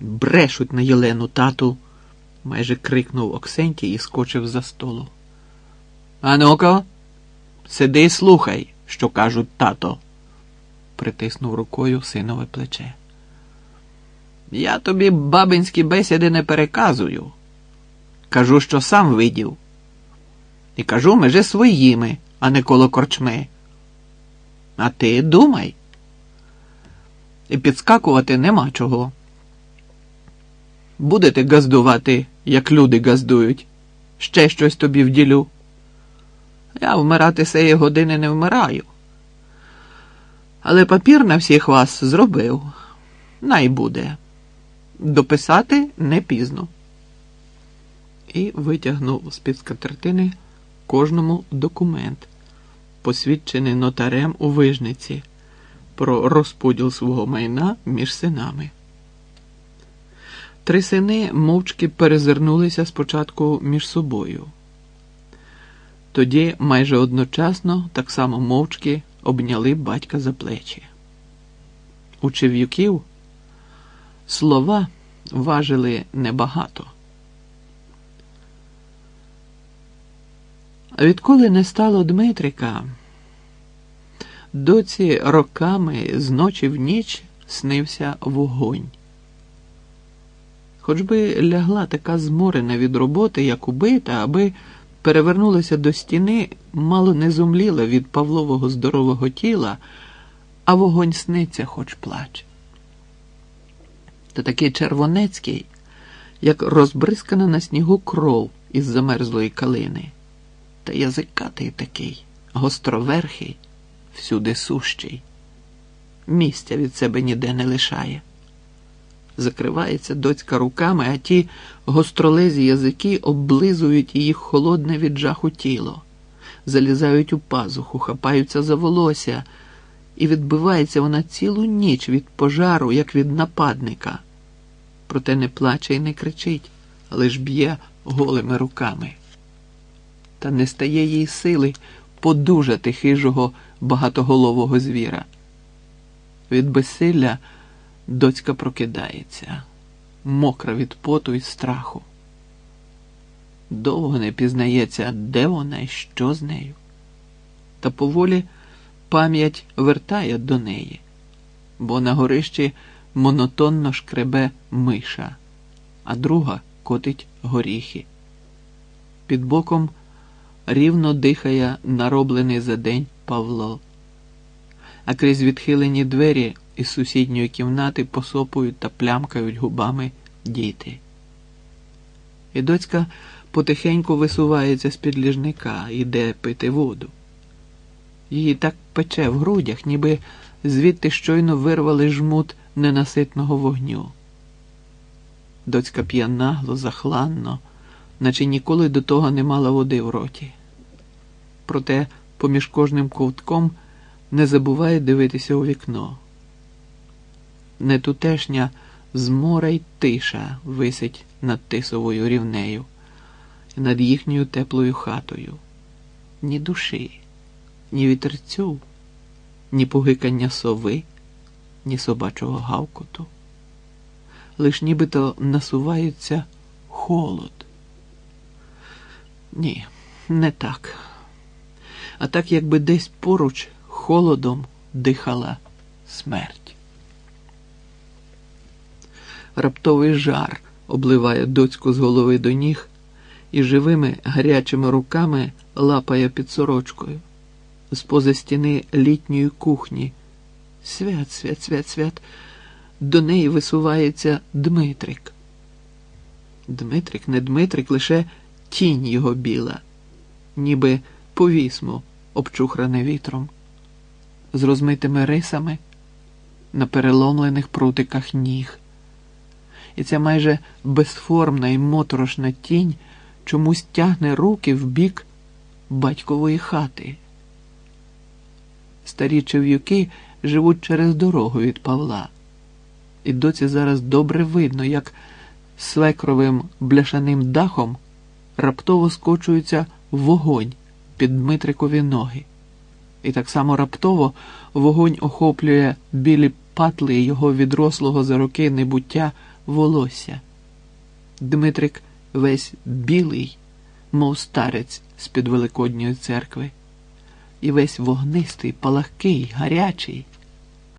Брешуть на Єлену тату, майже крикнув Оксентій і скочив за столу. А ну-ка, сиди і слухай, що кажуть тато, притиснув рукою синове плече. Я тобі бабинські бесіди не переказую. Кажу, що сам видів. І кажу межи своїми, а не коло корчми. А ти думай. І підскакувати нема чого. Будете газдувати, як люди газдують. Ще щось тобі вділю. Я вмирати сеї години не вмираю. Але папір на всіх вас зробив. Най буде. Дописати не пізно. І витягнув з-під скатертини кожному документ, посвідчений нотарем у вижниці, про розподіл свого майна між синами. Три сини мовчки перезирнулися спочатку між собою. Тоді майже одночасно так само мовчки обняли батька за плечі. У Чев'юків слова важили небагато. А відколи не стало Дмитрика, доці роками з ночі в ніч снився вогонь. Хоч би лягла така зморена від роботи, як убита, аби перевернулася до стіни, мало не зумліла від Павлового здорового тіла, а вогонь сниться, хоч плаче. Та такий червонецький, як розбризкана на снігу кров із замерзлої калини, та язикатий такий, гостроверхий, всюди сущий, місця від себе ніде не лишає закривається доцька руками, а ті гостролезі язики облизують її холодне від жаху тіло, залізають у пазуху, хапаються за волосся, і відбивається вона цілу ніч від пожару, як від нападника. Проте не плаче і не кричить, лиш б'є голими руками. Та не стає їй сили подужати хижого багатоголового звіра. Від безсилля Доцька прокидається, мокра від поту і страху. Довго не пізнається, де вона і що з нею. Та поволі пам'ять вертає до неї, бо на горищі монотонно шкребе миша, а друга котить горіхи. Під боком рівно дихає нароблений за день Павло, а крізь відхилені двері із сусідньої кімнати посопують та плямкають губами діти. І доцька потихеньку висувається з під ліжника, іде пити воду. Її так пече в грудях, ніби звідти щойно вирвали жмут ненаситного вогню. Доцька п'є нагло, захланно, наче ніколи до того не мала води в роті. Проте поміж кожним ковтком не забуває дивитися у вікно нетутешня змора й тиша висить над тисовою рівнею, над їхньою теплою хатою. Ні душі, ні вітерцю, ні погикання сови, ні собачого гавкоту. Лиш нібито насувається холод. Ні, не так. А так, якби десь поруч холодом дихала смерть. Раптовий жар обливає доцьку з голови до ніг і живими гарячими руками лапає під сорочкою. З поза стіни літньої кухні. Свят, свят, свят, свят. До неї висувається Дмитрик. Дмитрик, не Дмитрик, лише тінь його біла, ніби повісмо, обчухране вітром, з розмитими рисами на переломлених прутиках ніг і ця майже безформна і моторошна тінь чомусь тягне руки в бік батькової хати. Старі чев'юки живуть через дорогу від Павла, і доці зараз добре видно, як свекровим бляшаним дахом раптово скочується вогонь під Дмитрикові ноги. І так само раптово вогонь охоплює білі патли його відрослого за роки небуття волосся. Дмитрик весь білий, мов старець з під Великодньої церкви, і весь вогнистий, палахкий, гарячий.